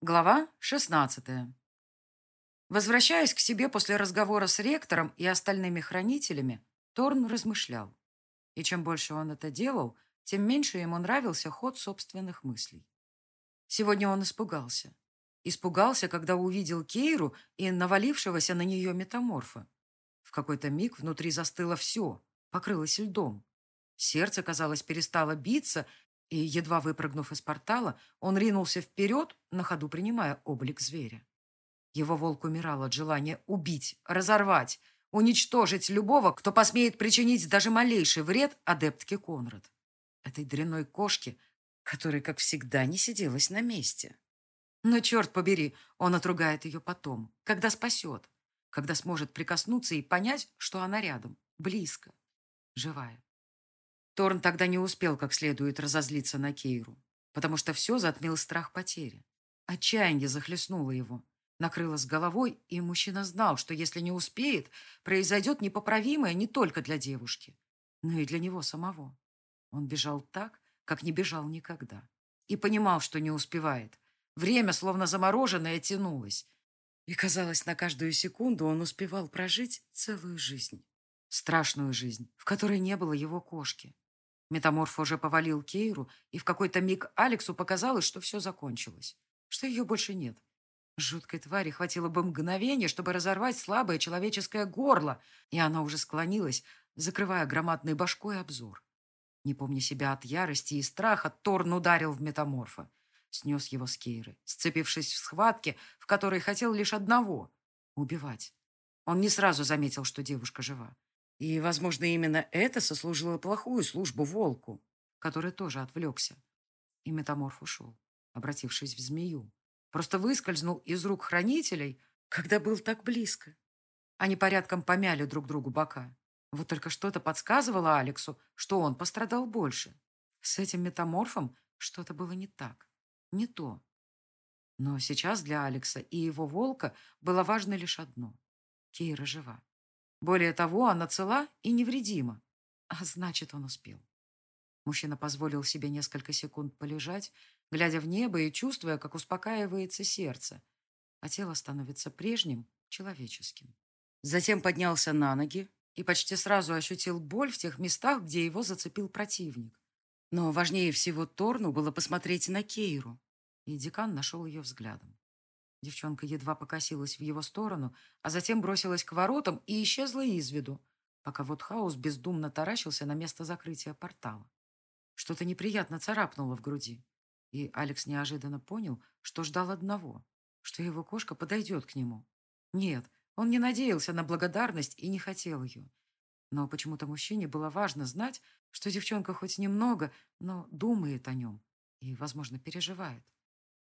Глава 16. Возвращаясь к себе после разговора с ректором и остальными хранителями, Торн размышлял. И чем больше он это делал, тем меньше ему нравился ход собственных мыслей. Сегодня он испугался. Испугался, когда увидел Кейру и навалившегося на нее метаморфа. В какой-то миг внутри застыло все, покрылось льдом. Сердце, казалось, перестало биться, и, едва выпрыгнув из портала, он ринулся вперед, на ходу принимая облик зверя. Его волк умирал от желания убить, разорвать, уничтожить любого, кто посмеет причинить даже малейший вред адептке Конрад. Этой дрянной кошке, которая, как всегда, не сиделась на месте. Но, черт побери, он отругает ее потом, когда спасет, когда сможет прикоснуться и понять, что она рядом, близко, живая. Торн тогда не успел как следует разозлиться на Кейру, потому что все затмил страх потери. Отчаяние захлестнуло его, накрыло с головой, и мужчина знал, что если не успеет, произойдет непоправимое не только для девушки, но и для него самого. Он бежал так, как не бежал никогда, и понимал, что не успевает. Время, словно замороженное, тянулось, и, казалось, на каждую секунду он успевал прожить целую жизнь. Страшную жизнь, в которой не было его кошки, Метаморф уже повалил Кейру, и в какой-то миг Алексу показалось, что все закончилось, что ее больше нет. Жуткой твари хватило бы мгновения, чтобы разорвать слабое человеческое горло, и она уже склонилась, закрывая громадной башкой обзор. Не помня себя от ярости и страха, Торн ударил в метаморфа. Снес его с Кейры, сцепившись в схватке, в которой хотел лишь одного — убивать. Он не сразу заметил, что девушка жива. И, возможно, именно это сослужило плохую службу волку, который тоже отвлекся. И метаморф ушел, обратившись в змею. Просто выскользнул из рук хранителей, когда был так близко. Они порядком помяли друг другу бока. Вот только что-то подсказывало Алексу, что он пострадал больше. С этим метаморфом что-то было не так, не то. Но сейчас для Алекса и его волка было важно лишь одно. Кейра жива. Более того, она цела и невредима. А значит, он успел. Мужчина позволил себе несколько секунд полежать, глядя в небо и чувствуя, как успокаивается сердце, а тело становится прежним, человеческим. Затем поднялся на ноги и почти сразу ощутил боль в тех местах, где его зацепил противник. Но важнее всего Торну было посмотреть на Кейру, и декан нашел ее взглядом. Девчонка едва покосилась в его сторону, а затем бросилась к воротам и исчезла из виду, пока вот хаос бездумно таращился на место закрытия портала. Что-то неприятно царапнуло в груди, и Алекс неожиданно понял, что ждал одного, что его кошка подойдет к нему. Нет, он не надеялся на благодарность и не хотел ее. Но почему-то мужчине было важно знать, что девчонка хоть немного, но думает о нем и, возможно, переживает.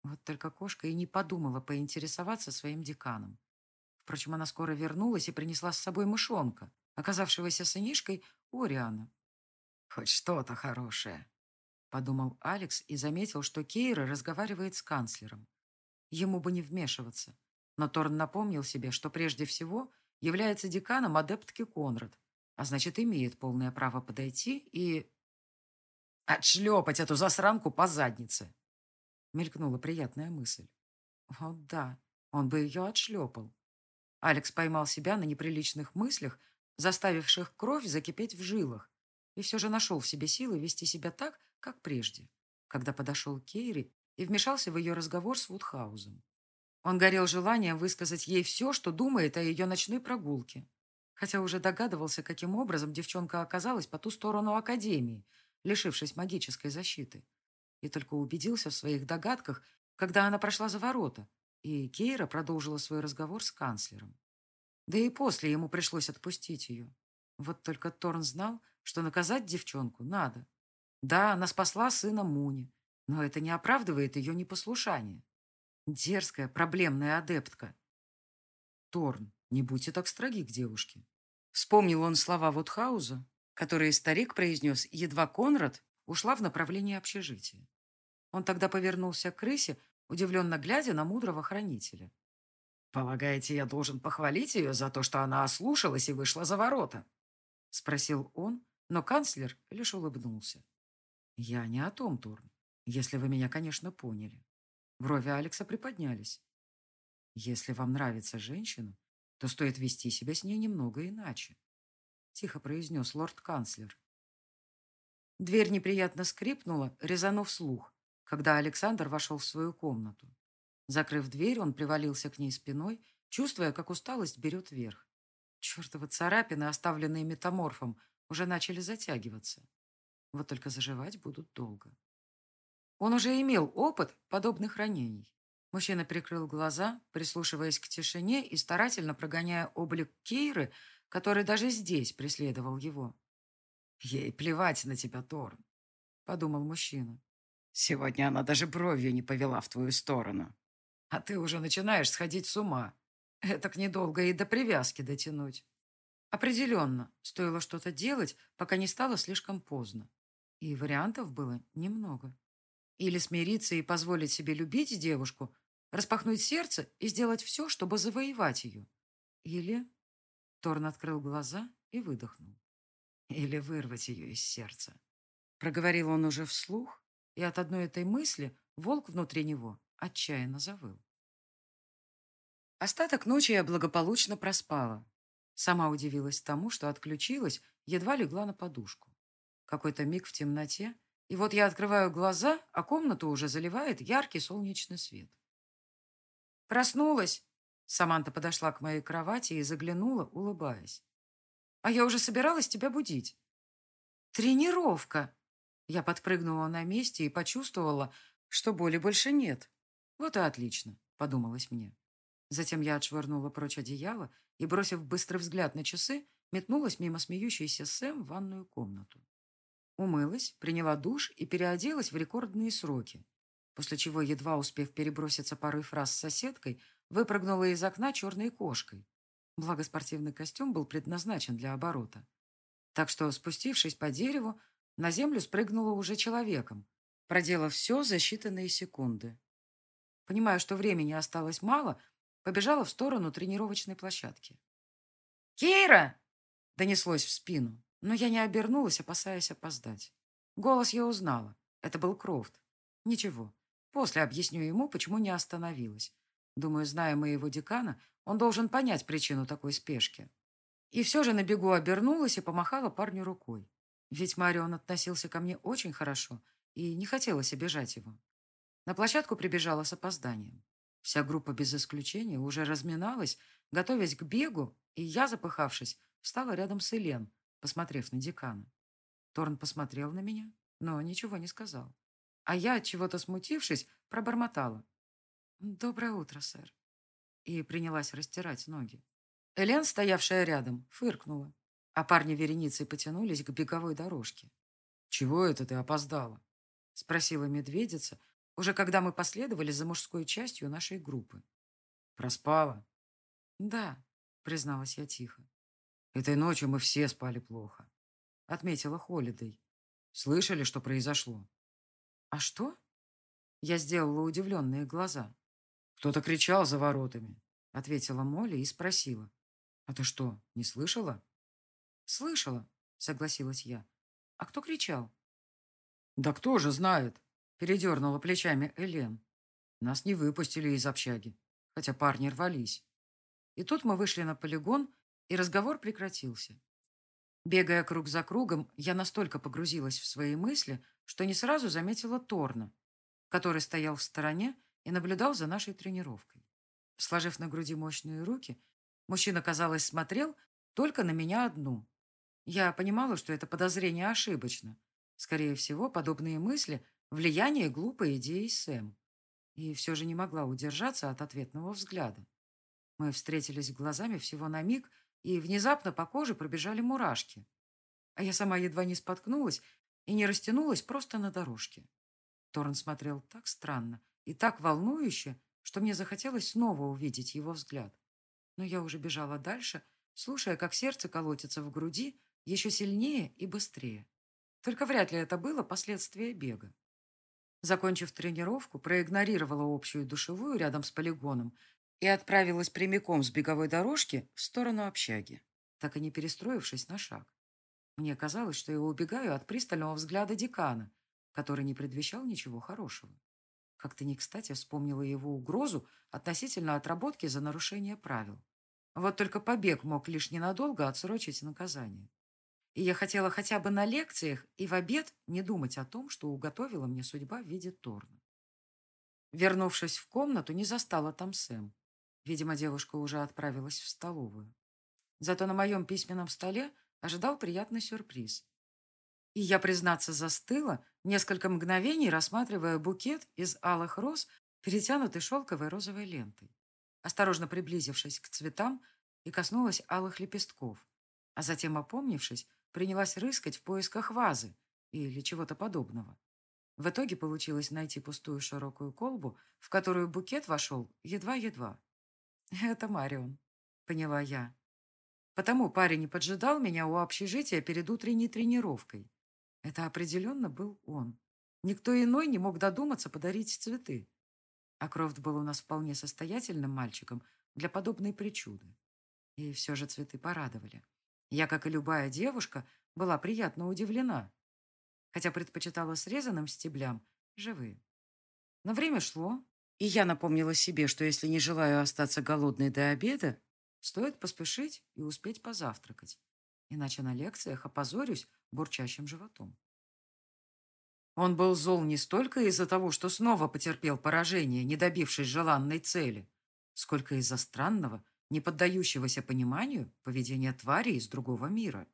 Вот только кошка и не подумала поинтересоваться своим деканом. Впрочем, она скоро вернулась и принесла с собой мышонка, оказавшегося сынишкой Ориана. «Хоть что-то хорошее», — подумал Алекс и заметил, что Кейра разговаривает с канцлером. Ему бы не вмешиваться. Но Торн напомнил себе, что прежде всего является деканом адептки Конрад, а значит, имеет полное право подойти и... отшлепать эту засранку по заднице мелькнула приятная мысль. О, да, он бы ее отшлепал. Алекс поймал себя на неприличных мыслях, заставивших кровь закипеть в жилах, и все же нашел в себе силы вести себя так, как прежде, когда подошел Кейри и вмешался в ее разговор с Вудхаузом. Он горел желанием высказать ей все, что думает о ее ночной прогулке, хотя уже догадывался, каким образом девчонка оказалась по ту сторону Академии, лишившись магической защиты и только убедился в своих догадках, когда она прошла за ворота, и Кейра продолжила свой разговор с канцлером. Да и после ему пришлось отпустить ее. Вот только Торн знал, что наказать девчонку надо. Да, она спасла сына Муни, но это не оправдывает ее непослушание. Дерзкая, проблемная адептка. Торн, не будьте так строги к девушке. Вспомнил он слова Вудхауза, которые старик произнес, едва Конрад ушла в направлении общежития. Он тогда повернулся к крысе, удивленно глядя на мудрого хранителя. «Полагаете, я должен похвалить ее за то, что она ослушалась и вышла за ворота?» Спросил он, но канцлер лишь улыбнулся. «Я не о том, Турн, если вы меня, конечно, поняли. Брови Алекса приподнялись. Если вам нравится женщина, то стоит вести себя с ней немного иначе, тихо произнес лорд-канцлер. Дверь неприятно скрипнула, резанув слух, когда Александр вошел в свою комнату. Закрыв дверь, он привалился к ней спиной, чувствуя, как усталость берет верх. Чертовы царапины, оставленные метаморфом, уже начали затягиваться. Вот только заживать будут долго. Он уже имел опыт подобных ранений. Мужчина прикрыл глаза, прислушиваясь к тишине и старательно прогоняя облик Кейры, который даже здесь преследовал его. «Ей плевать на тебя, Торн», — подумал мужчина. «Сегодня она даже бровью не повела в твою сторону. А ты уже начинаешь сходить с ума. Это недолго и до привязки дотянуть». Определенно, стоило что-то делать, пока не стало слишком поздно. И вариантов было немного. Или смириться и позволить себе любить девушку, распахнуть сердце и сделать все, чтобы завоевать ее. Или... Торн открыл глаза и выдохнул. Или вырвать ее из сердца. Проговорил он уже вслух, и от одной этой мысли волк внутри него отчаянно завыл. Остаток ночи я благополучно проспала. Сама удивилась тому, что отключилась, едва легла на подушку. Какой-то миг в темноте, и вот я открываю глаза, а комнату уже заливает яркий солнечный свет. «Проснулась!» Саманта подошла к моей кровати и заглянула, улыбаясь. «А я уже собиралась тебя будить». «Тренировка!» Я подпрыгнула на месте и почувствовала, что боли больше нет. «Вот и отлично», — подумалось мне. Затем я отшвырнула прочь одеяло и, бросив быстрый взгляд на часы, метнулась мимо смеющейся Сэм в ванную комнату. Умылась, приняла душ и переоделась в рекордные сроки, после чего, едва успев переброситься парой фраз с соседкой, выпрыгнула из окна черной кошкой. Благо спортивный костюм был предназначен для оборота. Так что, спустившись по дереву, на землю спрыгнула уже человеком, проделав все за считанные секунды. Понимая, что времени осталось мало, побежала в сторону тренировочной площадки. «Кейра!» — донеслось в спину. Но я не обернулась, опасаясь опоздать. Голос я узнала. Это был Крофт. Ничего. После объясню ему, почему не остановилась. Думаю, зная моего декана, он должен понять причину такой спешки. И все же на бегу обернулась и помахала парню рукой. Ведь Марион относился ко мне очень хорошо, и не хотелось обижать его. На площадку прибежала с опозданием. Вся группа без исключения уже разминалась, готовясь к бегу, и я, запыхавшись, встала рядом с Элен, посмотрев на декана. Торн посмотрел на меня, но ничего не сказал. А я, чего-то смутившись, пробормотала. «Доброе утро, сэр». И принялась растирать ноги. Элен, стоявшая рядом, фыркнула, а парни вереницей потянулись к беговой дорожке. «Чего это ты опоздала?» — спросила медведица, уже когда мы последовали за мужской частью нашей группы. «Проспала?» «Да», — призналась я тихо. Этой ночью мы все спали плохо, отметила Холидей. Слышали, что произошло? А что? Я сделала удивленные глаза. Кто-то кричал за воротами, ответила Молли и спросила. А ты что, не слышала? Слышала, согласилась я. А кто кричал? Да кто же знает, передернула плечами Элен. Нас не выпустили из общаги, хотя парни рвались. И тут мы вышли на полигон, и разговор прекратился. Бегая круг за кругом, я настолько погрузилась в свои мысли, что не сразу заметила Торна, который стоял в стороне и наблюдал за нашей тренировкой. Сложив на груди мощные руки, мужчина, казалось, смотрел только на меня одну. Я понимала, что это подозрение ошибочно. Скорее всего, подобные мысли – влияние глупой идеи Сэм. И все же не могла удержаться от ответного взгляда. Мы встретились глазами всего на миг – и внезапно по коже пробежали мурашки. А я сама едва не споткнулась и не растянулась просто на дорожке. Торн смотрел так странно и так волнующе, что мне захотелось снова увидеть его взгляд. Но я уже бежала дальше, слушая, как сердце колотится в груди еще сильнее и быстрее. Только вряд ли это было последствие бега. Закончив тренировку, проигнорировала общую душевую рядом с полигоном и отправилась прямиком с беговой дорожки в сторону общаги, так и не перестроившись на шаг. Мне казалось, что я убегаю от пристального взгляда декана, который не предвещал ничего хорошего. Как-то не кстати вспомнила его угрозу относительно отработки за нарушение правил. Вот только побег мог лишь ненадолго отсрочить наказание. И я хотела хотя бы на лекциях и в обед не думать о том, что уготовила мне судьба в виде Торна. Вернувшись в комнату, не застала там Сэм. Видимо, девушка уже отправилась в столовую. Зато на моем письменном столе ожидал приятный сюрприз. И я, признаться, застыла, несколько мгновений рассматривая букет из алых роз, перетянутый шелковой розовой лентой. Осторожно приблизившись к цветам и коснулась алых лепестков, а затем, опомнившись, принялась рыскать в поисках вазы или чего-то подобного. В итоге получилось найти пустую широкую колбу, в которую букет вошел едва-едва. «Это Марион», — поняла я. Потому парень и поджидал меня у общежития перед утренней тренировкой. Это определенно был он. Никто иной не мог додуматься подарить цветы. А Крофт был у нас вполне состоятельным мальчиком для подобной причуды. И все же цветы порадовали. Я, как и любая девушка, была приятно удивлена, хотя предпочитала срезанным стеблям живые. Но время шло, и я напомнила себе, что если не желаю остаться голодной до обеда, стоит поспешить и успеть позавтракать, иначе на лекциях опозорюсь бурчащим животом. Он был зол не столько из-за того, что снова потерпел поражение, не добившись желанной цели, сколько из-за странного, не поддающегося пониманию поведения твари из другого мира.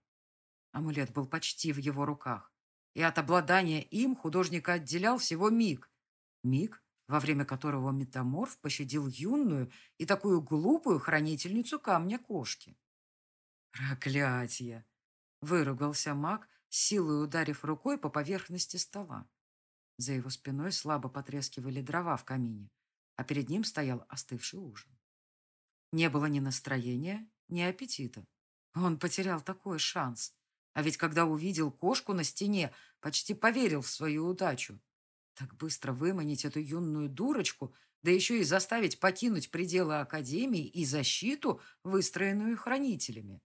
Амулет был почти в его руках, и от обладания им художника отделял всего миг. Миг, во время которого метаморф пощадил юную и такую глупую хранительницу камня кошки. «Проклятие!» — выругался маг, силой ударив рукой по поверхности стола. За его спиной слабо потрескивали дрова в камине, а перед ним стоял остывший ужин. Не было ни настроения, ни аппетита. Он потерял такой шанс. А ведь когда увидел кошку на стене, почти поверил в свою удачу. Так быстро выманить эту юную дурочку, да еще и заставить покинуть пределы Академии и защиту, выстроенную хранителями.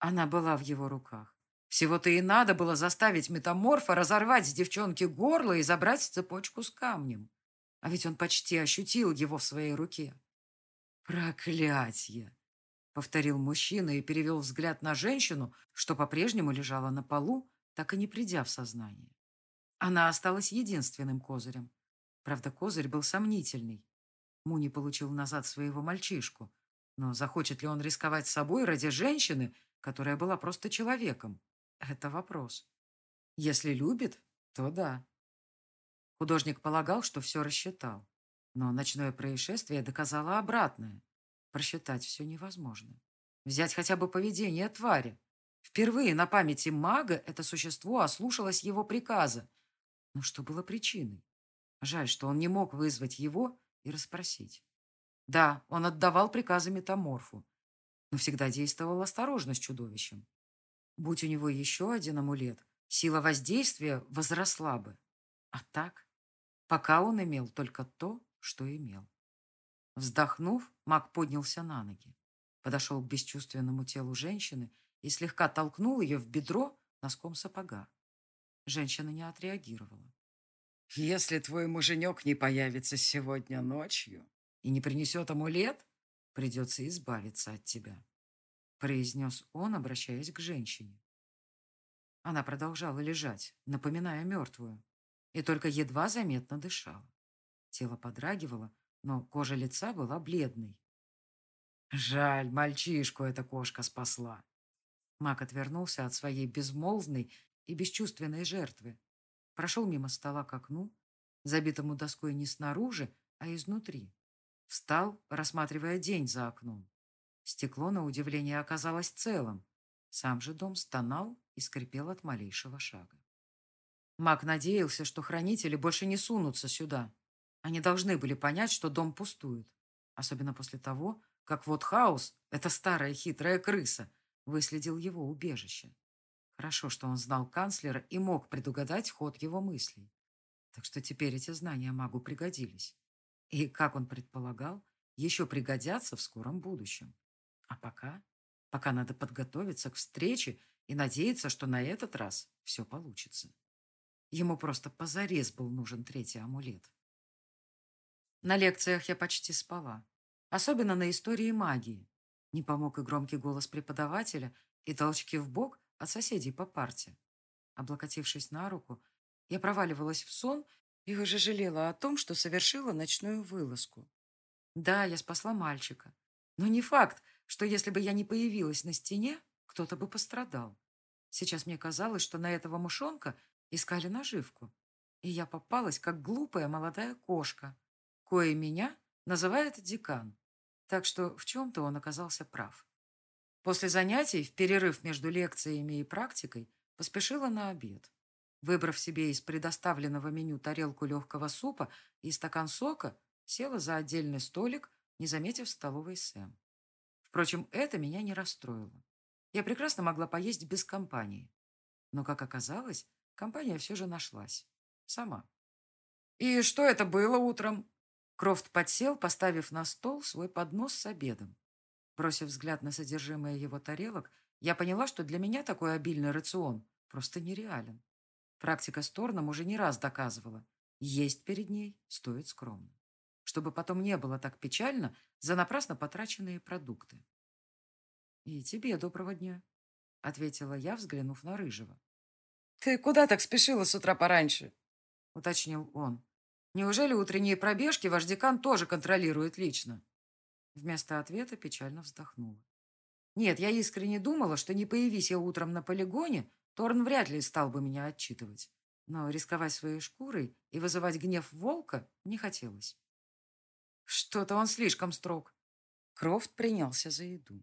Она была в его руках. Всего-то и надо было заставить метаморфа разорвать с девчонки горло и забрать цепочку с камнем. А ведь он почти ощутил его в своей руке. «Проклятье!» — повторил мужчина и перевел взгляд на женщину, что по-прежнему лежала на полу, так и не придя в сознание. Она осталась единственным козырем. Правда, козырь был сомнительный. Муни получил назад своего мальчишку. Но захочет ли он рисковать собой ради женщины, которая была просто человеком? Это вопрос. Если любит, то да. Художник полагал, что все рассчитал. Но ночное происшествие доказало обратное. Просчитать все невозможно. Взять хотя бы поведение твари. Впервые на памяти мага это существо ослушалось его приказа. Но что было причиной? Жаль, что он не мог вызвать его и расспросить. Да, он отдавал приказы метаморфу, но всегда действовал осторожно с чудовищем. Будь у него еще один амулет, сила воздействия возросла бы. А так, пока он имел только то, что имел. Вздохнув, маг поднялся на ноги, подошел к бесчувственному телу женщины и слегка толкнул ее в бедро носком сапога. Женщина не отреагировала. «Если твой муженек не появится сегодня ночью и не принесет амулет, придется избавиться от тебя», произнес он, обращаясь к женщине. Она продолжала лежать, напоминая мертвую, и только едва заметно дышала. Тело подрагивало, но кожа лица была бледной. Жаль, мальчишку эта кошка спасла. Мак отвернулся от своей безмолвной и бесчувственной жертвы. Прошел мимо стола к окну, забитому доской не снаружи, а изнутри. Встал, рассматривая день за окном. Стекло, на удивление, оказалось целым. Сам же дом стонал и скрипел от малейшего шага. Мак надеялся, что хранители больше не сунутся сюда, они должны были понять, что дом пустует. Особенно после того, как вот Хаус, эта старая хитрая крыса, выследил его убежище. Хорошо, что он знал канцлера и мог предугадать ход его мыслей. Так что теперь эти знания магу пригодились. И, как он предполагал, еще пригодятся в скором будущем. А пока? Пока надо подготовиться к встрече и надеяться, что на этот раз все получится. Ему просто позарез был нужен третий амулет. На лекциях я почти спала. Особенно на истории магии. Не помог и громкий голос преподавателя, и толчки в бок от соседей по парте. Облокотившись на руку, я проваливалась в сон и уже жалела о том, что совершила ночную вылазку. Да, я спасла мальчика. Но не факт, что если бы я не появилась на стене, кто-то бы пострадал. Сейчас мне казалось, что на этого мышонка искали наживку. И я попалась, как глупая молодая кошка, кое меня называет декан. Так что в чем-то он оказался прав. После занятий, в перерыв между лекциями и практикой, поспешила на обед. Выбрав себе из предоставленного меню тарелку легкого супа и стакан сока, села за отдельный столик, не заметив столовой Сэм. Впрочем, это меня не расстроило. Я прекрасно могла поесть без компании. Но, как оказалось, компания все же нашлась. Сама. «И что это было утром?» Крофт подсел, поставив на стол свой поднос с обедом. Бросив взгляд на содержимое его тарелок, я поняла, что для меня такой обильный рацион просто нереален. Практика с Торном уже не раз доказывала, есть перед ней стоит скромно. Чтобы потом не было так печально за напрасно потраченные продукты. «И тебе доброго дня», — ответила я, взглянув на Рыжего. «Ты куда так спешила с утра пораньше?» — уточнил он. «Неужели утренние пробежки ваш декан тоже контролирует лично?» Вместо ответа печально вздохнула. «Нет, я искренне думала, что не появись я утром на полигоне, Торн вряд ли стал бы меня отчитывать, но рисковать своей шкурой и вызывать гнев волка не хотелось. Что-то он слишком строг. Крофт принялся за еду.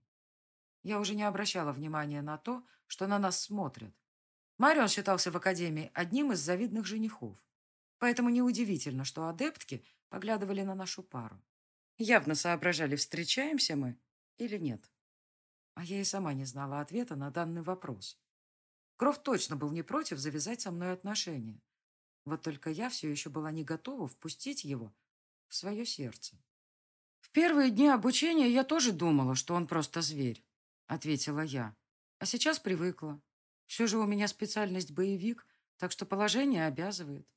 Я уже не обращала внимания на то, что на нас смотрят. Марион считался в академии одним из завидных женихов, поэтому неудивительно, что адептки поглядывали на нашу пару. Явно соображали, встречаемся мы или нет. А я и сама не знала ответа на данный вопрос. Крофт точно был не против завязать со мной отношения. Вот только я все еще была не готова впустить его в свое сердце. «В первые дни обучения я тоже думала, что он просто зверь», — ответила я. «А сейчас привыкла. Все же у меня специальность боевик, так что положение обязывает.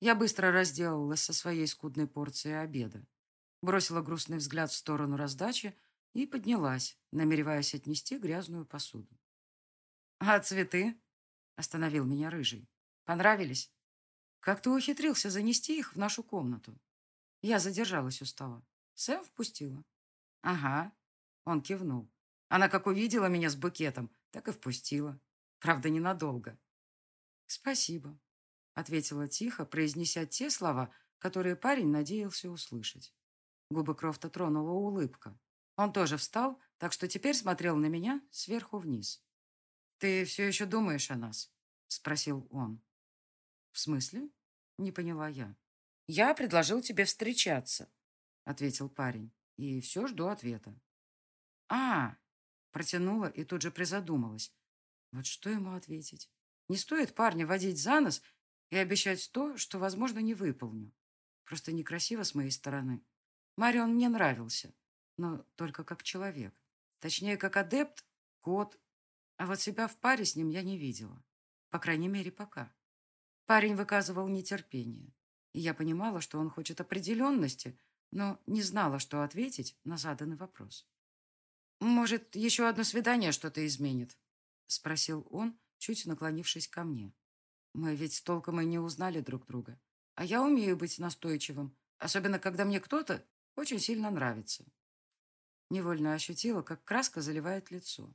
Я быстро разделалась со своей скудной порцией обеда, бросила грустный взгляд в сторону раздачи и поднялась, намереваясь отнести грязную посуду. «А цветы?» Остановил меня рыжий. Понравились? Как ты ухитрился занести их в нашу комнату? Я задержалась у стола. Сэм впустила. Ага. Он кивнул. Она как увидела меня с букетом, так и впустила. Правда, ненадолго. Спасибо, ответила тихо, произнеся те слова, которые парень надеялся услышать. Губы Крофта тронула улыбка. Он тоже встал, так что теперь смотрел на меня сверху вниз. «Ты все еще думаешь о нас?» — спросил он. «В смысле?» — не поняла я. «Я предложил тебе встречаться», — ответил парень. «И все жду ответа». «А!» — протянула и тут же призадумалась. Вот что ему ответить? Не стоит парня водить за нос и обещать то, что, возможно, не выполню. Просто некрасиво с моей стороны. Марион мне нравился, но только как человек. Точнее, как адепт, кот, а вот себя в паре с ним я не видела. По крайней мере, пока. Парень выказывал нетерпение. И я понимала, что он хочет определенности, но не знала, что ответить на заданный вопрос. «Может, еще одно свидание что-то изменит?» Спросил он, чуть наклонившись ко мне. «Мы ведь толком и не узнали друг друга. А я умею быть настойчивым, особенно когда мне кто-то очень сильно нравится». Невольно ощутила, как краска заливает лицо.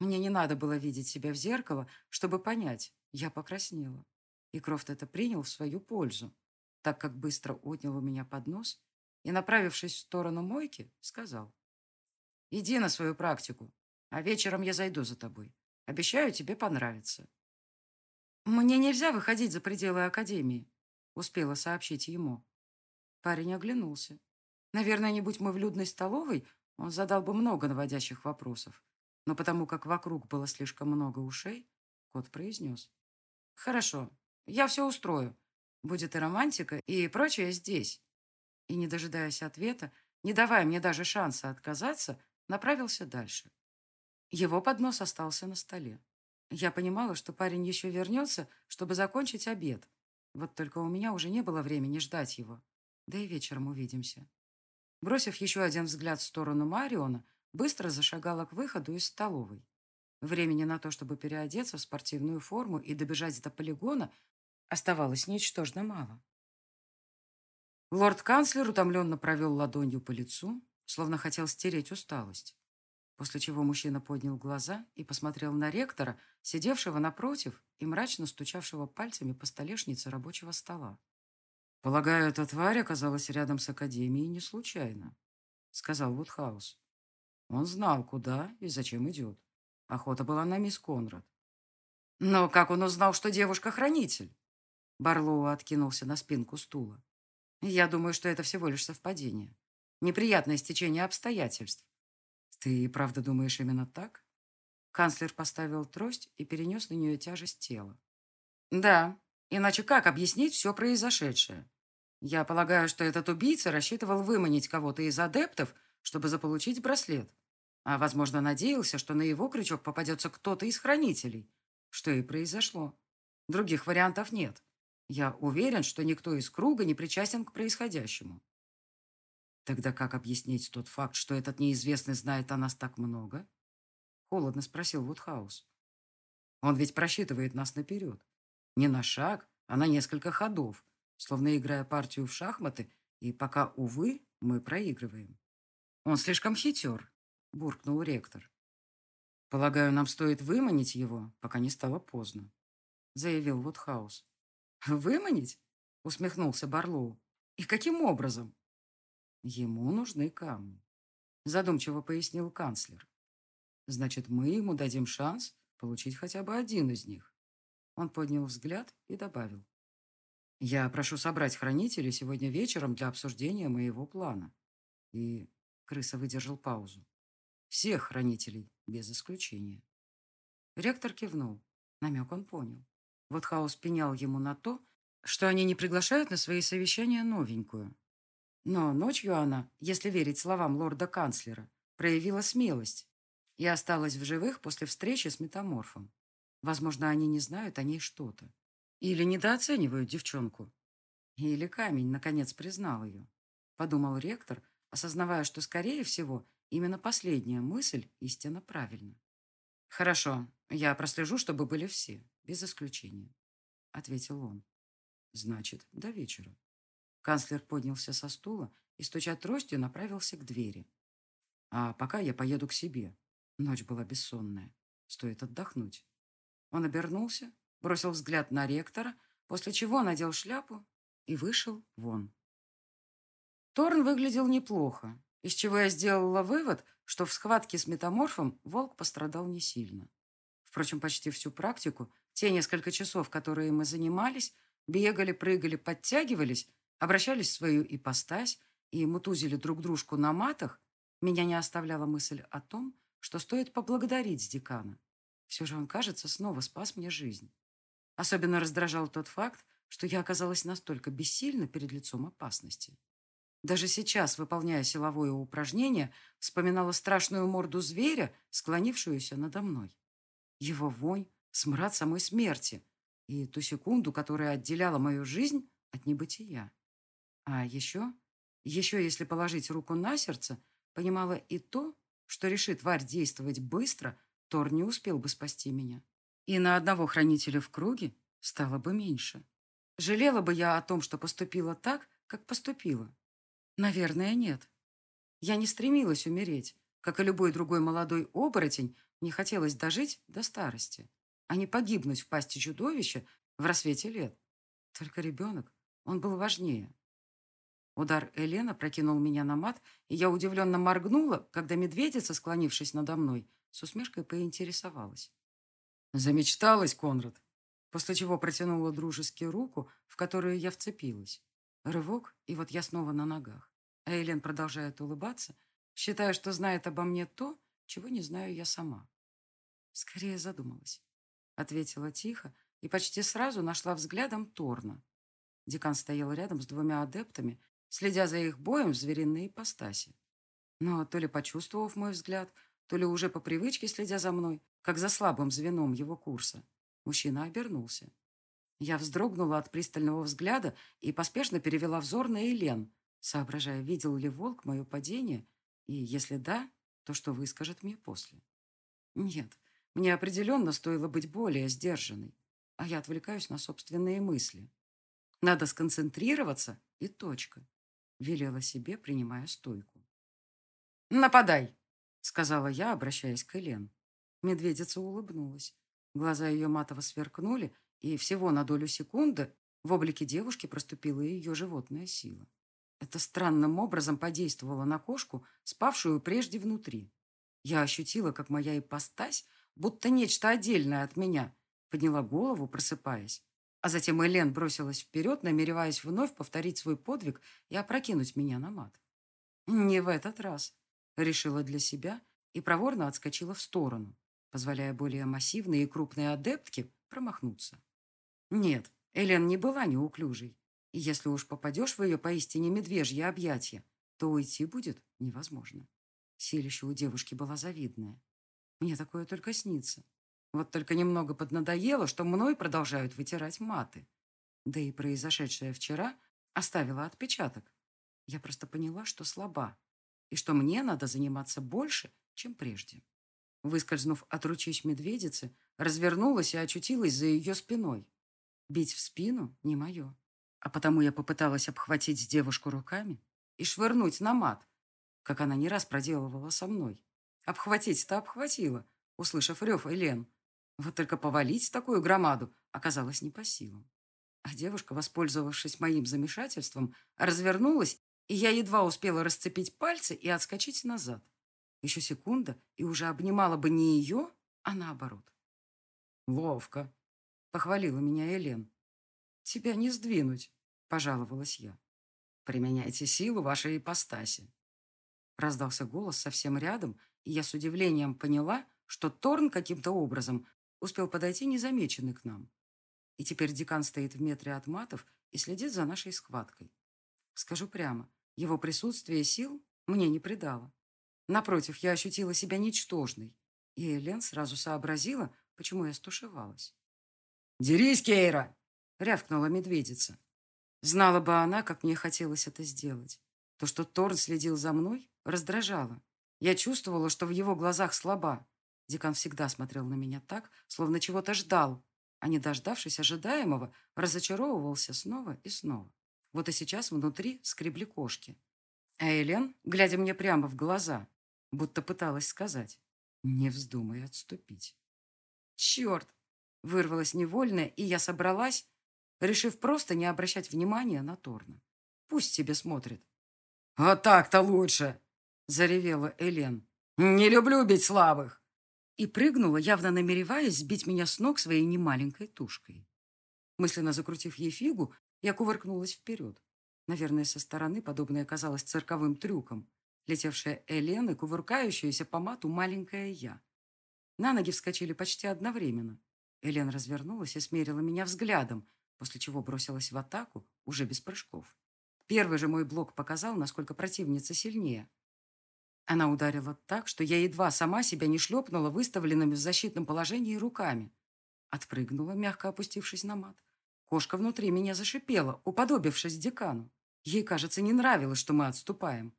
Мне не надо было видеть себя в зеркало, чтобы понять, я покраснела. И Крофт это принял в свою пользу, так как быстро отнял у меня поднос и, направившись в сторону мойки, сказал. «Иди на свою практику, а вечером я зайду за тобой. Обещаю, тебе понравится». «Мне нельзя выходить за пределы академии», — успела сообщить ему. Парень оглянулся. Наверное, не будь мы в людной столовой, он задал бы много наводящих вопросов но потому как вокруг было слишком много ушей, кот произнес. «Хорошо, я все устрою. Будет и романтика, и прочее здесь». И, не дожидаясь ответа, не давая мне даже шанса отказаться, направился дальше. Его поднос остался на столе. Я понимала, что парень еще вернется, чтобы закончить обед. Вот только у меня уже не было времени ждать его. Да и вечером увидимся. Бросив еще один взгляд в сторону Мариона, быстро зашагала к выходу из столовой. Времени на то, чтобы переодеться в спортивную форму и добежать до полигона, оставалось ничтожно мало. Лорд-канцлер утомленно провел ладонью по лицу, словно хотел стереть усталость. После чего мужчина поднял глаза и посмотрел на ректора, сидевшего напротив и мрачно стучавшего пальцами по столешнице рабочего стола. «Полагаю, эта тварь оказалась рядом с Академией не случайно», — сказал Вудхаус. Он знал, куда и зачем идет. Охота была на мисс Конрад. «Но как он узнал, что девушка хранитель?» Барлоу откинулся на спинку стула. «Я думаю, что это всего лишь совпадение. Неприятное стечение обстоятельств. Ты правда думаешь именно так?» Канцлер поставил трость и перенес на нее тяжесть тела. «Да, иначе как объяснить все произошедшее? Я полагаю, что этот убийца рассчитывал выманить кого-то из адептов, чтобы заполучить браслет а, возможно, надеялся, что на его крючок попадется кто-то из хранителей, что и произошло. Других вариантов нет. Я уверен, что никто из круга не причастен к происходящему. Тогда как объяснить тот факт, что этот неизвестный знает о нас так много? Холодно спросил Вудхаус. Он ведь просчитывает нас наперед. Не на шаг, а на несколько ходов, словно играя партию в шахматы, и пока, увы, мы проигрываем. Он слишком хитер, — буркнул ректор. «Полагаю, нам стоит выманить его, пока не стало поздно», — заявил Вудхаус. «Выманить?» — усмехнулся Барлоу. «И каким образом?» «Ему нужны камни», — задумчиво пояснил канцлер. «Значит, мы ему дадим шанс получить хотя бы один из них». Он поднял взгляд и добавил. «Я прошу собрать хранителей сегодня вечером для обсуждения моего плана». И крыса выдержал паузу. Всех хранителей, без исключения. Ректор кивнул. Намек он понял. Вот Хаус пенял ему на то, что они не приглашают на свои совещания новенькую. Но ночью она, если верить словам лорда-канцлера, проявила смелость и осталась в живых после встречи с метаморфом. Возможно, они не знают о ней что-то. Или недооценивают девчонку. Или камень, наконец, признал ее. Подумал ректор, осознавая, что, скорее всего, Именно последняя мысль истинно правильна. «Хорошо, я прослежу, чтобы были все, без исключения», — ответил он. «Значит, до вечера». Канцлер поднялся со стула и, стуча тростью, направился к двери. «А пока я поеду к себе. Ночь была бессонная. Стоит отдохнуть». Он обернулся, бросил взгляд на ректора, после чего надел шляпу и вышел вон. Торн выглядел неплохо, из чего я сделала вывод, что в схватке с метаморфом волк пострадал не сильно. Впрочем, почти всю практику, те несколько часов, которые мы занимались, бегали, прыгали, подтягивались, обращались в свою ипостась и мутузили друг дружку на матах, меня не оставляла мысль о том, что стоит поблагодарить декана. Все же он, кажется, снова спас мне жизнь. Особенно раздражал тот факт, что я оказалась настолько бессильна перед лицом опасности. Даже сейчас, выполняя силовое упражнение, вспоминала страшную морду зверя, склонившуюся надо мной. Его вонь, смрад самой смерти и ту секунду, которая отделяла мою жизнь от небытия. А еще, еще если положить руку на сердце, понимала и то, что решит тварь действовать быстро, Тор не успел бы спасти меня. И на одного хранителя в круге стало бы меньше. Жалела бы я о том, что поступила так, как поступила. Наверное, нет. Я не стремилась умереть. Как и любой другой молодой оборотень, мне хотелось дожить до старости, а не погибнуть в пасти чудовища в рассвете лет. Только ребенок, он был важнее. Удар Элена прокинул меня на мат, и я удивленно моргнула, когда медведица, склонившись надо мной, с усмешкой поинтересовалась. Замечталась, Конрад, после чего протянула дружески руку, в которую я вцепилась. Рывок, и вот я снова на ногах. А Элен продолжает улыбаться, считая, что знает обо мне то, чего не знаю я сама. Скорее задумалась. Ответила тихо и почти сразу нашла взглядом Торна. Декан стоял рядом с двумя адептами, следя за их боем в звериной ипостаси. Но то ли почувствовав мой взгляд, то ли уже по привычке следя за мной, как за слабым звеном его курса, мужчина обернулся. Я вздрогнула от пристального взгляда и поспешно перевела взор на Элен, соображая, видел ли волк мое падение, и если да, то что выскажет мне после. Нет, мне определенно стоило быть более сдержанной, а я отвлекаюсь на собственные мысли. Надо сконцентрироваться и точка. Велела себе, принимая стойку. «Нападай!» — сказала я, обращаясь к Элен. Медведица улыбнулась. Глаза ее матово сверкнули, и всего на долю секунды в облике девушки проступила ее животная сила. Это странным образом подействовало на кошку, спавшую прежде внутри. Я ощутила, как моя ипостась, будто нечто отдельное от меня, подняла голову, просыпаясь. А затем Элен бросилась вперед, намереваясь вновь повторить свой подвиг и опрокинуть меня на мат. «Не в этот раз», — решила для себя и проворно отскочила в сторону, позволяя более массивной и крупной адептке промахнуться. Нет, Элен не была неуклюжей, и если уж попадешь в ее поистине медвежье объятия, то уйти будет невозможно. Силище у девушки было завидное. Мне такое только снится. Вот только немного поднадоело, что мной продолжают вытирать маты. Да и произошедшее вчера оставило отпечаток. Я просто поняла, что слаба, и что мне надо заниматься больше, чем прежде. Выскользнув от ручищ медведицы, развернулась и очутилась за ее спиной. Бить в спину не мое. А потому я попыталась обхватить девушку руками и швырнуть на мат, как она не раз проделывала со мной. Обхватить-то обхватила, услышав рев Элен, вот только повалить такую громаду оказалось не по силам. А девушка, воспользовавшись моим замешательством, развернулась, и я едва успела расцепить пальцы и отскочить назад. Еще секунда, и уже обнимала бы не ее, а наоборот. «Ловко», — похвалила меня Элен. «Тебя не сдвинуть», — пожаловалась я. «Применяйте силу вашей ипостаси». Раздался голос совсем рядом, и я с удивлением поняла, что Торн каким-то образом успел подойти незамеченный к нам. И теперь декан стоит в метре от матов и следит за нашей схваткой. Скажу прямо, его присутствие сил мне не придало. Напротив, я ощутила себя ничтожной, и Элен сразу сообразила, почему я стушевалась. «Дерись, Кейра!» — рявкнула медведица. Знала бы она, как мне хотелось это сделать. То, что Торн следил за мной, раздражало. Я чувствовала, что в его глазах слаба, Декан всегда смотрел на меня так, словно чего-то ждал, а не дождавшись ожидаемого, разочаровывался снова и снова. Вот и сейчас внутри скребли кошки. А Элен, глядя мне прямо в глаза, будто пыталась сказать, не вздумай отступить. «Черт!» — вырвалась невольно, и я собралась, решив просто не обращать внимания на Торна. Пусть себе смотрит. «А так-то лучше!» — заревела Элен. «Не люблю бить слабых!» И прыгнула, явно намереваясь сбить меня с ног своей немаленькой тушкой. Мысленно закрутив ей фигу, я кувыркнулась вперед. Наверное, со стороны подобное казалось цирковым трюком. Летевшая Элен и кувыркающаяся по мату маленькая я. На ноги вскочили почти одновременно. Элен развернулась и смерила меня взглядом, после чего бросилась в атаку, уже без прыжков. Первый же мой блок показал, насколько противница сильнее. Она ударила так, что я едва сама себя не шлепнула выставленными в защитном положении руками. Отпрыгнула, мягко опустившись на мат. Кошка внутри меня зашипела, уподобившись декану. Ей, кажется, не нравилось, что мы отступаем.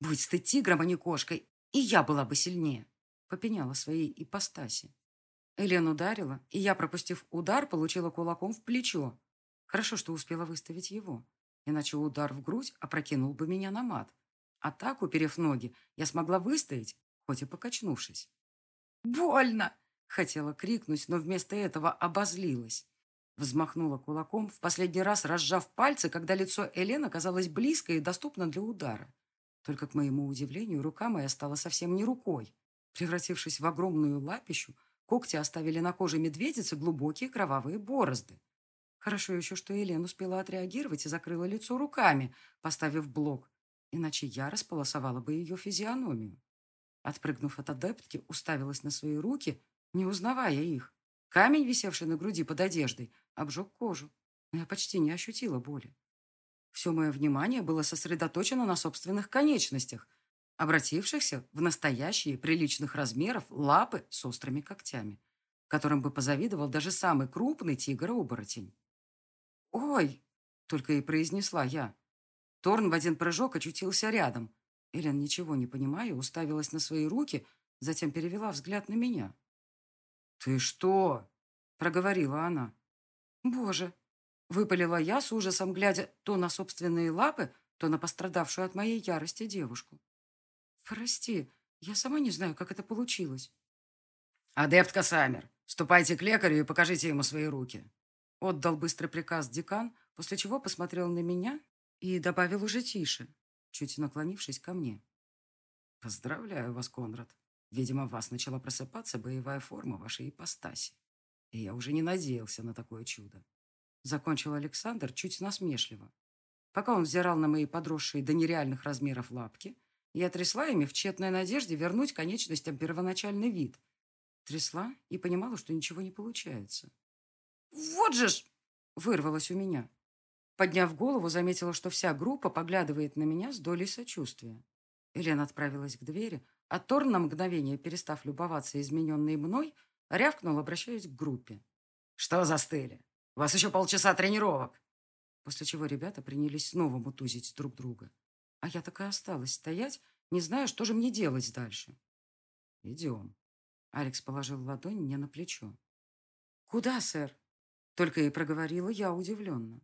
«Будь ты тигром, а не кошкой, и я была бы сильнее», — попеняла своей ипостаси. Элен ударила, и я, пропустив удар, получила кулаком в плечо. Хорошо, что успела выставить его, иначе удар в грудь опрокинул бы меня на мат. А так, уперев ноги, я смогла выстоять, хоть и покачнувшись. «Больно!» — хотела крикнуть, но вместо этого обозлилась. Взмахнула кулаком, в последний раз разжав пальцы, когда лицо Элен оказалось близко и доступно для удара. Только, к моему удивлению, рука моя стала совсем не рукой. Превратившись в огромную лапищу, когти оставили на коже медведицы глубокие кровавые борозды. Хорошо еще, что Элен успела отреагировать и закрыла лицо руками, поставив блок, иначе я располосовала бы ее физиономию. Отпрыгнув от адептки, уставилась на свои руки, не узнавая их. Камень, висевший на груди под одеждой, обжег кожу, но я почти не ощутила боли. Все мое внимание было сосредоточено на собственных конечностях, обратившихся в настоящие приличных размеров лапы с острыми когтями, которым бы позавидовал даже самый крупный тигр-оборотень. «Ой!» — только и произнесла я. Торн в один прыжок очутился рядом. Элен, ничего не понимая, уставилась на свои руки, затем перевела взгляд на меня. «Ты что?» — проговорила она. «Боже!» — выпалила я с ужасом, глядя то на собственные лапы, то на пострадавшую от моей ярости девушку. «Прости, я сама не знаю, как это получилось». «Адепт Кассамер, ступайте к лекарю и покажите ему свои руки». Отдал быстрый приказ декан, после чего посмотрел на меня и добавил уже тише, чуть наклонившись ко мне. «Поздравляю вас, Конрад. Видимо, в вас начала просыпаться боевая форма вашей ипостаси. И я уже не надеялся на такое чудо. Закончил Александр чуть насмешливо. Пока он взирал на мои подросшие до нереальных размеров лапки, я трясла ими в тщетной надежде вернуть конечностям первоначальный вид. Трясла и понимала, что ничего не получается. «Вот же ж!» — вырвалось у меня. Подняв голову, заметила, что вся группа поглядывает на меня с долей сочувствия. Елена отправилась к двери, а Торн, на мгновение перестав любоваться измененной мной, рявкнул, обращаясь к группе. «Что застыли? У вас еще полчаса тренировок!» После чего ребята принялись снова мутузить друг друга. А я так и осталась стоять, не зная, что же мне делать дальше. «Идем». Алекс положил ладонь мне на плечо. «Куда, сэр?» Только и проговорила я удивленно.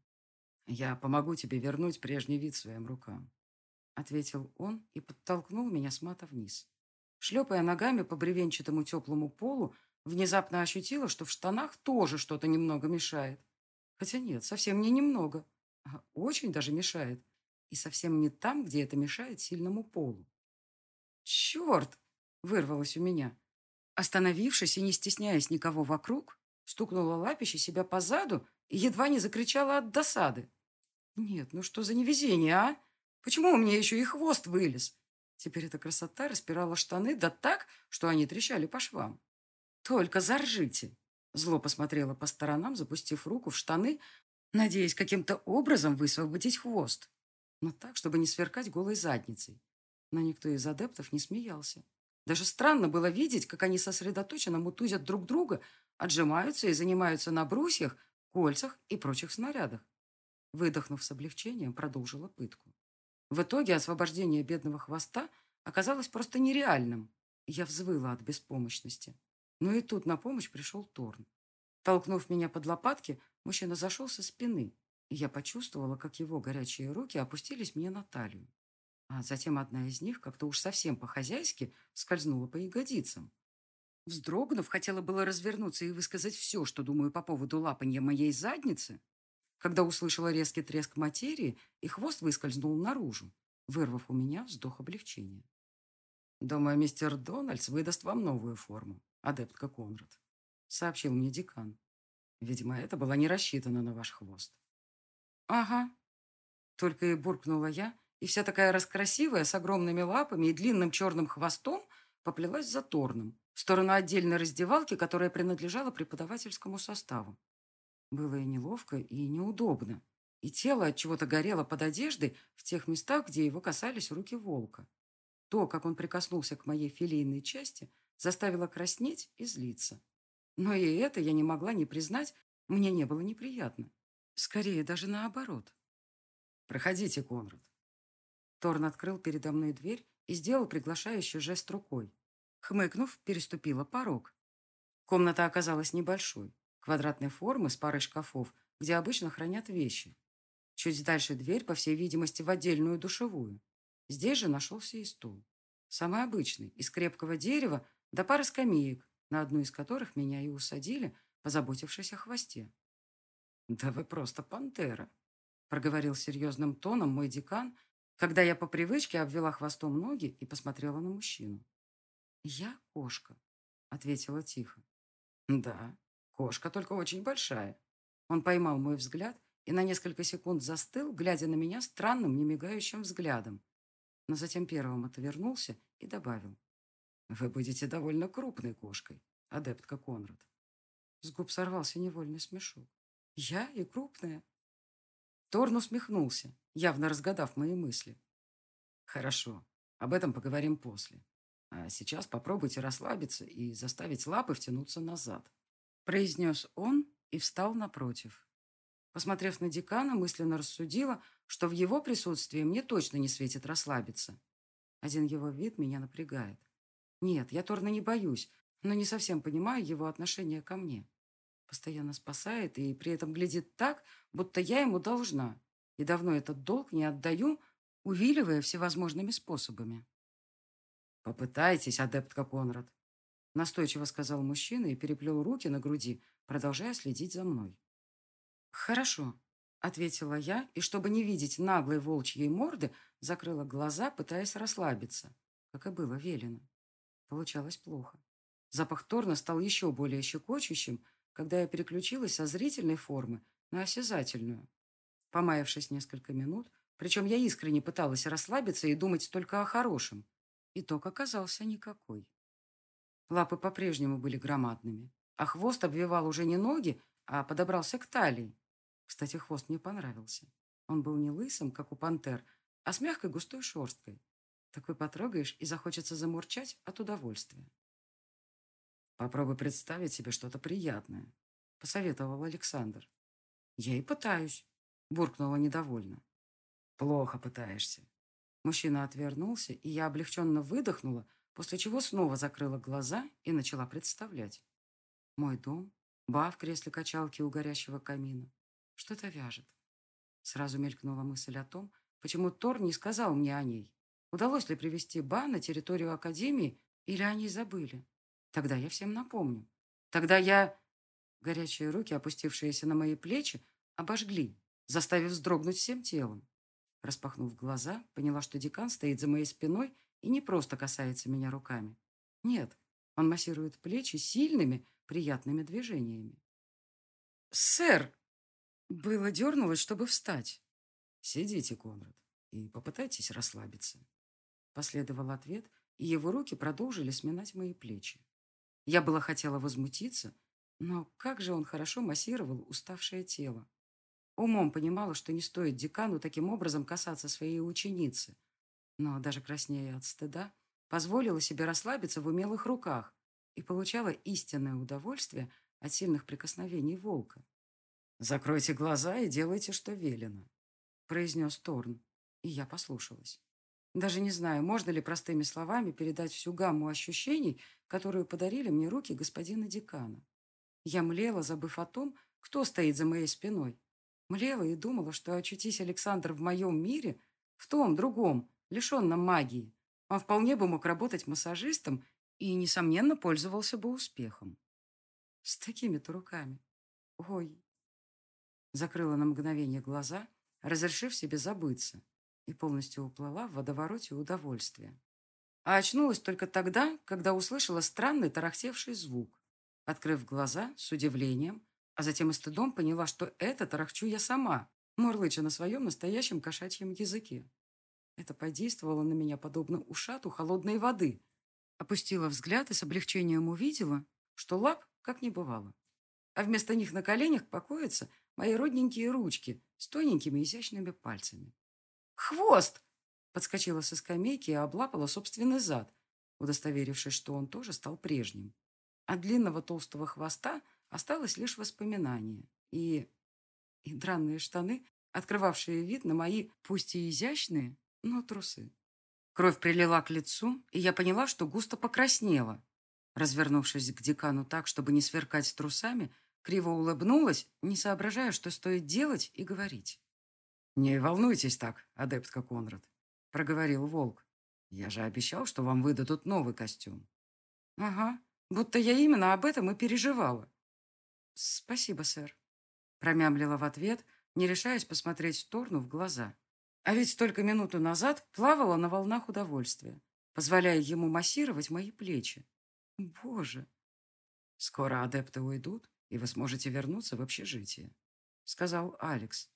«Я помогу тебе вернуть прежний вид своим рукам», — ответил он и подтолкнул меня с мата вниз. Шлепая ногами по бревенчатому теплому полу, внезапно ощутила, что в штанах тоже что-то немного мешает. Хотя нет, совсем не немного, а очень даже мешает. И совсем не там, где это мешает сильному полу. «Черт!» — вырвалось у меня. Остановившись и не стесняясь никого вокруг, стукнула лапище себя по заду и едва не закричала от досады. «Нет, ну что за невезение, а? Почему у меня еще и хвост вылез?» Теперь эта красота распирала штаны, да так, что они трещали по швам. «Только заржите!» Зло посмотрела по сторонам, запустив руку в штаны, надеясь каким-то образом высвободить хвост. Но так, чтобы не сверкать голой задницей. Но никто из адептов не смеялся. Даже странно было видеть, как они сосредоточенно мутузят друг друга, отжимаются и занимаются на брусьях, кольцах и прочих снарядах. Выдохнув с облегчением, продолжила пытку. В итоге освобождение бедного хвоста оказалось просто нереальным. Я взвыла от беспомощности. Но и тут на помощь пришел Торн. Толкнув меня под лопатки, мужчина зашел со спины, и я почувствовала, как его горячие руки опустились мне на талию. А затем одна из них как-то уж совсем по-хозяйски скользнула по ягодицам. Вздрогнув, хотела было развернуться и высказать все, что думаю по поводу лапанья моей задницы, когда услышала резкий треск материи, и хвост выскользнул наружу, вырвав у меня вздох облегчения. «Думаю, мистер Дональдс выдаст вам новую форму, адептка Конрад», — сообщил мне декан. «Видимо, это было не рассчитано на ваш хвост». «Ага», — только и буркнула я, и вся такая раскрасивая, с огромными лапами и длинным черным хвостом, поплелась за Торном, в сторону отдельной раздевалки, которая принадлежала преподавательскому составу. Было и неловко, и неудобно. И тело от чего-то горело под одеждой в тех местах, где его касались руки волка. То, как он прикоснулся к моей филейной части, заставило краснеть и злиться. Но и это я не могла не признать, мне не было неприятно. Скорее, даже наоборот. «Проходите, Конрад». Торн открыл передо мной дверь и сделал приглашающий жест рукой. Хмыкнув, переступила порог. Комната оказалась небольшой, квадратной формы с парой шкафов, где обычно хранят вещи. Чуть дальше дверь, по всей видимости, в отдельную душевую. Здесь же нашелся и стул. Самый обычный, из крепкого дерева, до пары скамеек, на одну из которых меня и усадили, позаботившись о хвосте. «Да вы просто пантера», — проговорил серьезным тоном мой декан, когда я по привычке обвела хвостом ноги и посмотрела на мужчину. «Я кошка», — ответила тихо. «Да, кошка, только очень большая». Он поймал мой взгляд и на несколько секунд застыл, глядя на меня странным, немигающим взглядом. Но затем первым отвернулся и добавил. «Вы будете довольно крупной кошкой, адептка Конрад». С губ сорвался невольный смешок. «Я и крупная?» Торн усмехнулся, явно разгадав мои мысли. «Хорошо, об этом поговорим после. А сейчас попробуйте расслабиться и заставить лапы втянуться назад. Произнес он и встал напротив. Посмотрев на декана, мысленно рассудила, что в его присутствии мне точно не светит расслабиться. Один его вид меня напрягает. Нет, я Торна не боюсь, но не совсем понимаю его отношение ко мне. Постоянно спасает и при этом глядит так, будто я ему должна. И давно этот долг не отдаю, увиливая всевозможными способами. «Попытайтесь, адептка Конрад», — настойчиво сказал мужчина и переплел руки на груди, продолжая следить за мной. «Хорошо», — ответила я, и, чтобы не видеть наглой волчьей морды, закрыла глаза, пытаясь расслабиться, как и было велено. Получалось плохо. Запах Торна стал еще более щекочущим, когда я переключилась со зрительной формы на осязательную. Помаявшись несколько минут, причем я искренне пыталась расслабиться и думать только о хорошем, итог оказался никакой. Лапы по-прежнему были громадными, а хвост обвивал уже не ноги, а подобрался к талии. Кстати, хвост мне понравился. Он был не лысым, как у пантер, а с мягкой густой шерсткой. Такой потрогаешь и захочется замурчать от удовольствия. «Попробуй представить себе что-то приятное», — посоветовал Александр. «Я и пытаюсь», — буркнула недовольно. «Плохо пытаешься». Мужчина отвернулся, и я облегченно выдохнула, после чего снова закрыла глаза и начала представлять. Мой дом, ба в кресле качалки у горящего камина. Что-то вяжет. Сразу мелькнула мысль о том, почему Тор не сказал мне о ней. Удалось ли привести ба на территорию Академии, или они забыли? Тогда я всем напомню. Тогда я... Горячие руки, опустившиеся на мои плечи, обожгли, заставив вздрогнуть всем телом. Распахнув глаза, поняла, что декан стоит за моей спиной и не просто касается меня руками. Нет, он массирует плечи сильными, приятными движениями. «Сэр!» Было дернулось, чтобы встать. «Сидите, Конрад, и попытайтесь расслабиться». Последовал ответ, и его руки продолжили сминать мои плечи. Я была хотела возмутиться, но как же он хорошо массировал уставшее тело. Умом понимала, что не стоит декану таким образом касаться своей ученицы, но даже краснея от стыда, позволила себе расслабиться в умелых руках и получала истинное удовольствие от сильных прикосновений волка. «Закройте глаза и делайте, что велено», — произнес Торн, и я послушалась. Даже не знаю, можно ли простыми словами передать всю гамму ощущений, которую подарили мне руки господина декана. Я млела, забыв о том, кто стоит за моей спиной. Млела и думала, что очутись Александр в моем мире, в том, другом, лишенном магии, он вполне бы мог работать массажистом и, несомненно, пользовался бы успехом. С такими-то руками. Ой. Закрыла на мгновение глаза, разрешив себе забыться и полностью уплыла в водовороте удовольствия. А очнулась только тогда, когда услышала странный тарахтевший звук. Открыв глаза с удивлением, а затем и стыдом поняла, что это тарахчу я сама, мурлыча на своем настоящем кошачьем языке. Это подействовало на меня подобно ушату холодной воды. Опустила взгляд и с облегчением увидела, что лап как не бывало. А вместо них на коленях покоятся мои родненькие ручки с тоненькими изящными пальцами. «Хвост!» Подскочила со скамейки и облапала собственный зад, удостоверившись, что он тоже стал прежним. От длинного толстого хвоста осталось лишь воспоминание и... и дранные штаны, открывавшие вид на мои, пусть и изящные, но трусы. Кровь прилила к лицу, и я поняла, что густо покраснела. Развернувшись к декану так, чтобы не сверкать трусами, криво улыбнулась, не соображая, что стоит делать и говорить. «Не волнуйтесь так, адептка Конрад», — проговорил волк. «Я же обещал, что вам выдадут новый костюм». «Ага, будто я именно об этом и переживала». «Спасибо, сэр», — промямлила в ответ, не решаясь посмотреть сторону в глаза. А ведь только минуту назад плавала на волнах удовольствия, позволяя ему массировать мои плечи. Боже! Скоро адепты уйдут, и вы сможете вернуться в общежитие, сказал Алекс.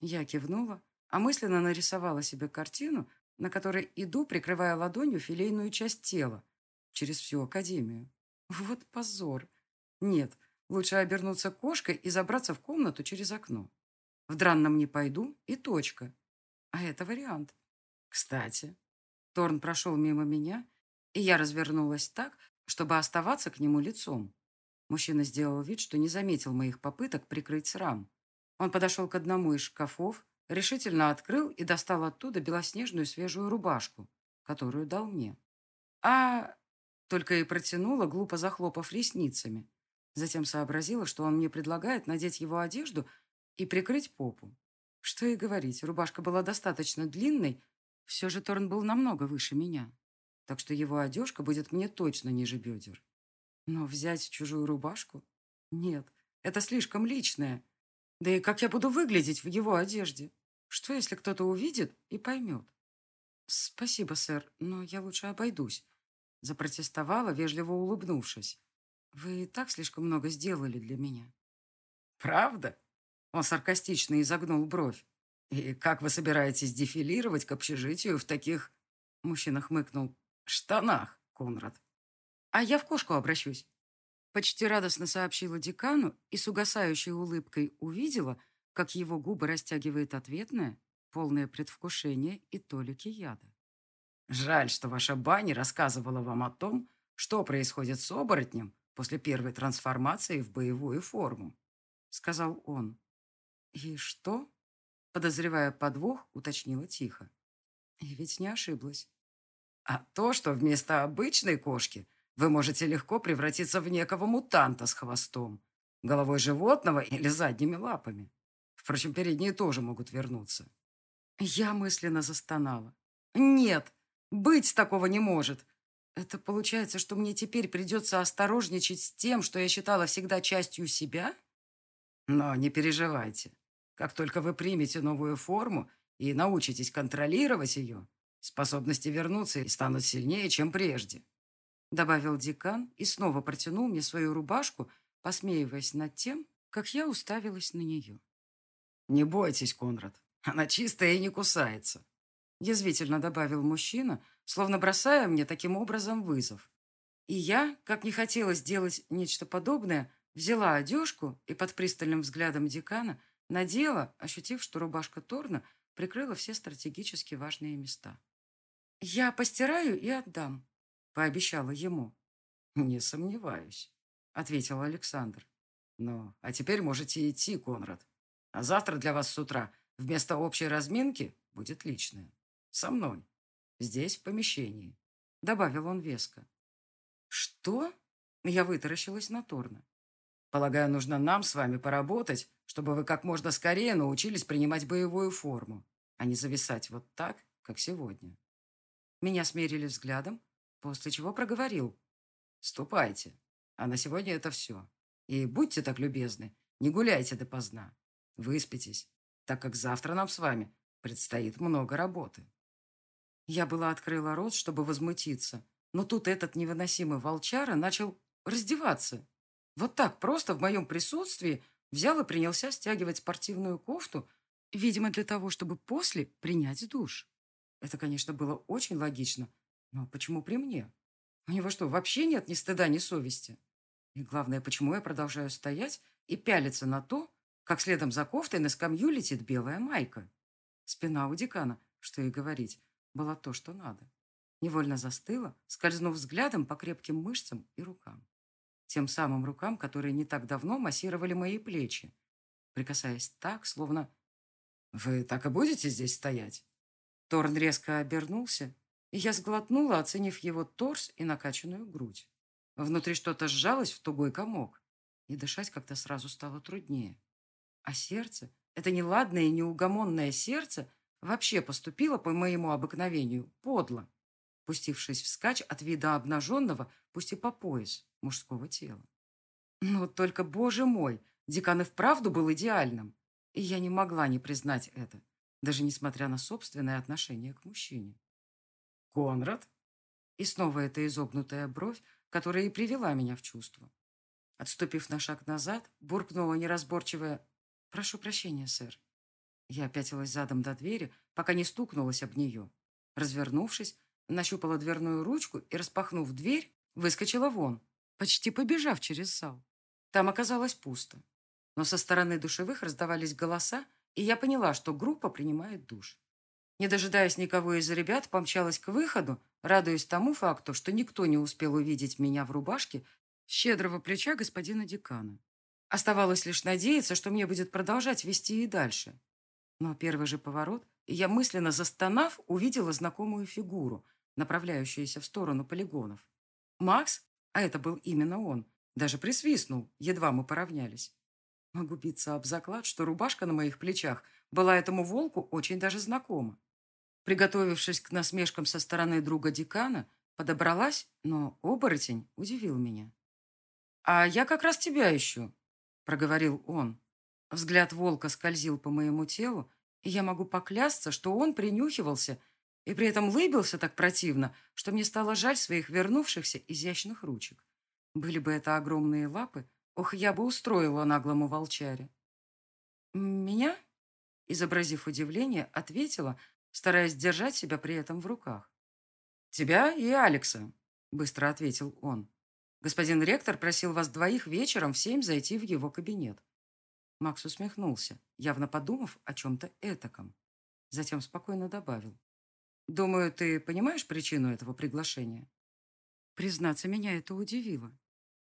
Я кивнула, а мысленно нарисовала себе картину, на которой иду, прикрывая ладонью филейную часть тела через всю академию. Вот позор. Нет, лучше обернуться кошкой и забраться в комнату через окно. В дранном не пойду и точка. А это вариант. Кстати, Торн прошел мимо меня, и я развернулась так, чтобы оставаться к нему лицом. Мужчина сделал вид, что не заметил моих попыток прикрыть срам. Он подошел к одному из шкафов, решительно открыл и достал оттуда белоснежную свежую рубашку, которую дал мне. А только и протянула, глупо захлопав ресницами. Затем сообразила, что он мне предлагает надеть его одежду и прикрыть попу. Что и говорить, рубашка была достаточно длинной, все же Торн был намного выше меня, так что его одежка будет мне точно ниже бедер. Но взять чужую рубашку? Нет, это слишком личное. Да и как я буду выглядеть в его одежде? Что, если кто-то увидит и поймет? Спасибо, сэр, но я лучше обойдусь. Запротестовала, вежливо улыбнувшись. Вы и так слишком много сделали для меня. Правда? Он саркастично изогнул бровь. «И как вы собираетесь дефилировать к общежитию в таких...» Мужчина хмыкнул. «Штанах, Конрад». «А я в кошку обращусь». Почти радостно сообщила декану и с угасающей улыбкой увидела, как его губы растягивает ответное, полное предвкушение и толики яда. «Жаль, что ваша Банни рассказывала вам о том, что происходит с оборотнем после первой трансформации в боевую форму», — сказал он. «И что?» — подозревая подвох, уточнила тихо. И ведь не ошиблась. «А то, что вместо обычной кошки вы можете легко превратиться в некого мутанта с хвостом, головой животного или задними лапами. Впрочем, передние тоже могут вернуться». Я мысленно застонала. «Нет, быть такого не может. Это получается, что мне теперь придется осторожничать с тем, что я считала всегда частью себя?» Но не переживайте. Как только вы примете новую форму и научитесь контролировать ее, способности вернуться и станут сильнее, чем прежде. Добавил декан и снова протянул мне свою рубашку, посмеиваясь над тем, как я уставилась на нее. «Не бойтесь, Конрад, она чистая и не кусается», язвительно добавил мужчина, словно бросая мне таким образом вызов. И я, как не хотела сделать нечто подобное, Взяла одежку и под пристальным взглядом декана надела, ощутив, что рубашка Торна прикрыла все стратегически важные места. «Я постираю и отдам», — пообещала ему. «Не сомневаюсь», — ответил Александр. «Ну, а теперь можете идти, Конрад. А завтра для вас с утра вместо общей разминки будет личная. Со мной. Здесь, в помещении», — добавил он веско. «Что?» — я вытаращилась на Торна. Полагаю, нужно нам с вами поработать, чтобы вы как можно скорее научились принимать боевую форму, а не зависать вот так, как сегодня. Меня смерили взглядом, после чего проговорил. Ступайте. А на сегодня это все. И будьте так любезны, не гуляйте допоздна. Выспитесь, так как завтра нам с вами предстоит много работы. Я была открыла рот, чтобы возмутиться, но тут этот невыносимый волчара начал раздеваться вот так просто в моем присутствии взял и принялся стягивать спортивную кофту, видимо, для того, чтобы после принять душ. Это, конечно, было очень логично, но почему при мне? У него что, вообще нет ни стыда, ни совести? И главное, почему я продолжаю стоять и пялиться на то, как следом за кофтой на скамью летит белая майка? Спина у декана, что и говорить, была то, что надо. Невольно застыла, скользнув взглядом по крепким мышцам и рукам тем самым рукам, которые не так давно массировали мои плечи, прикасаясь так, словно... «Вы так и будете здесь стоять?» Торн резко обернулся, и я сглотнула, оценив его торс и накачанную грудь. Внутри что-то сжалось в тугой комок, и дышать как-то сразу стало труднее. А сердце, это неладное и неугомонное сердце, вообще поступило по моему обыкновению подло, пустившись вскачь от вида обнаженного, пусть и по пояс мужского тела. Но только, боже мой, декан и вправду был идеальным. И я не могла не признать это, даже несмотря на собственное отношение к мужчине. «Конрад?» И снова эта изогнутая бровь, которая и привела меня в чувство. Отступив на шаг назад, буркнула неразборчивая «Прошу прощения, сэр». Я опятилась задом до двери, пока не стукнулась об нее. Развернувшись, нащупала дверную ручку и, распахнув дверь, выскочила вон, почти побежав через зал. Там оказалось пусто. Но со стороны душевых раздавались голоса, и я поняла, что группа принимает душ. Не дожидаясь никого из ребят, помчалась к выходу, радуясь тому факту, что никто не успел увидеть меня в рубашке щедрого плеча господина декана. Оставалось лишь надеяться, что мне будет продолжать вести и дальше. Но первый же поворот, и я мысленно застонав, увидела знакомую фигуру, направляющуюся в сторону полигонов. Макс, а это был именно он, даже присвистнул, едва мы поравнялись. Могу биться об заклад, что рубашка на моих плечах была этому волку очень даже знакома. Приготовившись к насмешкам со стороны друга декана, подобралась, но оборотень удивил меня. «А я как раз тебя ищу», — проговорил он. Взгляд волка скользил по моему телу, и я могу поклясться, что он принюхивался и при этом лыбился так противно, что мне стало жаль своих вернувшихся изящных ручек. Были бы это огромные лапы, ох, я бы устроила наглому волчаре. «Меня?» Изобразив удивление, ответила, стараясь держать себя при этом в руках. «Тебя и Алекса», — быстро ответил он. «Господин ректор просил вас двоих вечером в семь зайти в его кабинет». Макс усмехнулся, явно подумав о чем-то этаком. Затем спокойно добавил. «Думаю, ты понимаешь причину этого приглашения?» Признаться, меня это удивило.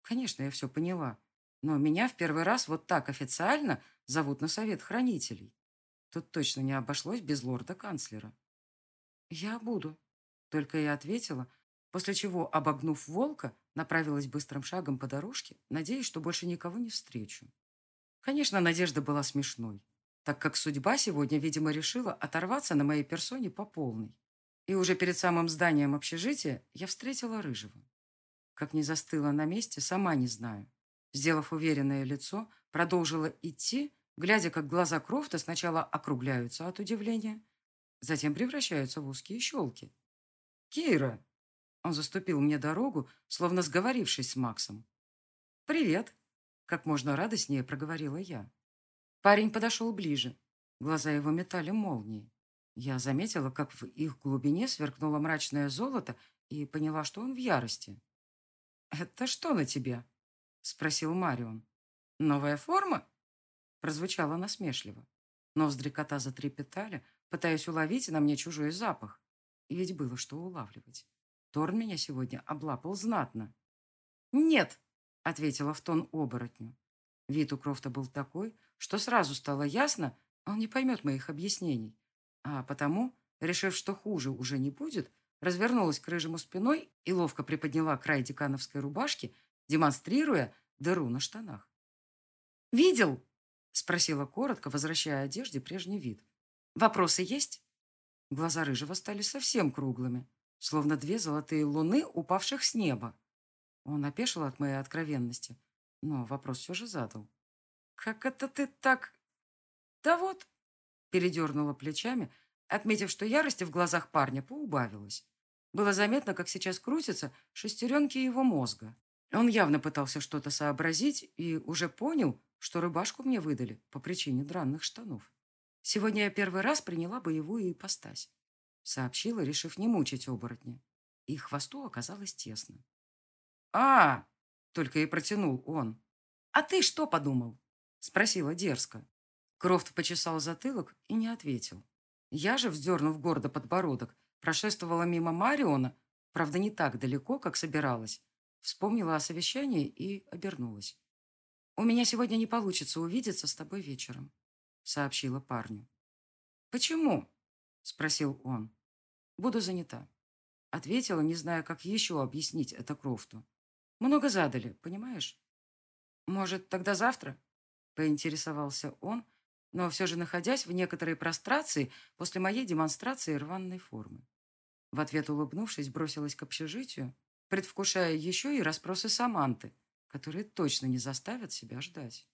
Конечно, я все поняла. Но меня в первый раз вот так официально зовут на совет хранителей. Тут точно не обошлось без лорда-канцлера. «Я буду», — только я ответила, после чего, обогнув волка, направилась быстрым шагом по дорожке, надеясь, что больше никого не встречу. Конечно, надежда была смешной, так как судьба сегодня, видимо, решила оторваться на моей персоне по полной. И уже перед самым зданием общежития я встретила Рыжего. Как не застыла на месте, сама не знаю. Сделав уверенное лицо, продолжила идти, глядя, как глаза Крофта сначала округляются от удивления, затем превращаются в узкие щелки. «Кира!» Он заступил мне дорогу, словно сговорившись с Максом. «Привет!» — как можно радостнее проговорила я. Парень подошел ближе. Глаза его метали молнии. Я заметила, как в их глубине сверкнуло мрачное золото и поняла, что он в ярости. «Это что на тебе?» — спросил Марион. «Новая форма?» Прозвучало насмешливо. Ноздри кота затрепетали, пытаясь уловить на мне чужой запах. И ведь было что улавливать. Торн меня сегодня облапал знатно. «Нет!» — ответила в тон оборотню. Вид у Крофта был такой, что сразу стало ясно, он не поймет моих объяснений. А потому, решив, что хуже уже не будет, развернулась к рыжему спиной и ловко приподняла край декановской рубашки, демонстрируя дыру на штанах. «Видел?» — спросила коротко, возвращая одежде прежний вид. «Вопросы есть?» Глаза рыжего стали совсем круглыми, словно две золотые луны, упавших с неба. Он опешил от моей откровенности, но вопрос все же задал. «Как это ты так...» «Да вот...» — передернула плечами, отметив, что ярости в глазах парня поубавилось. Было заметно, как сейчас крутятся шестеренки его мозга. Он явно пытался что-то сообразить и уже понял, что рыбашку мне выдали по причине дранных штанов. Сегодня я первый раз приняла боевую ипостась. Сообщила, решив не мучить оборотня. И хвосту оказалось тесно. «А!» — только и протянул он. «А ты что подумал?» — спросила дерзко. Крофт почесал затылок и не ответил. Я же, вздернув гордо подбородок, прошествовала мимо Мариона, правда, не так далеко, как собиралась, вспомнила о совещании и обернулась. «У меня сегодня не получится увидеться с тобой вечером», — сообщила парню. «Почему?» — спросил он. «Буду занята», — ответила, не зная, как еще объяснить это Крофту. «Много задали, понимаешь?» «Может, тогда завтра?» — поинтересовался он, но все же находясь в некоторой прострации после моей демонстрации рваной формы. В ответ улыбнувшись, бросилась к общежитию, предвкушая еще и расспросы Саманты, которые точно не заставят себя ждать.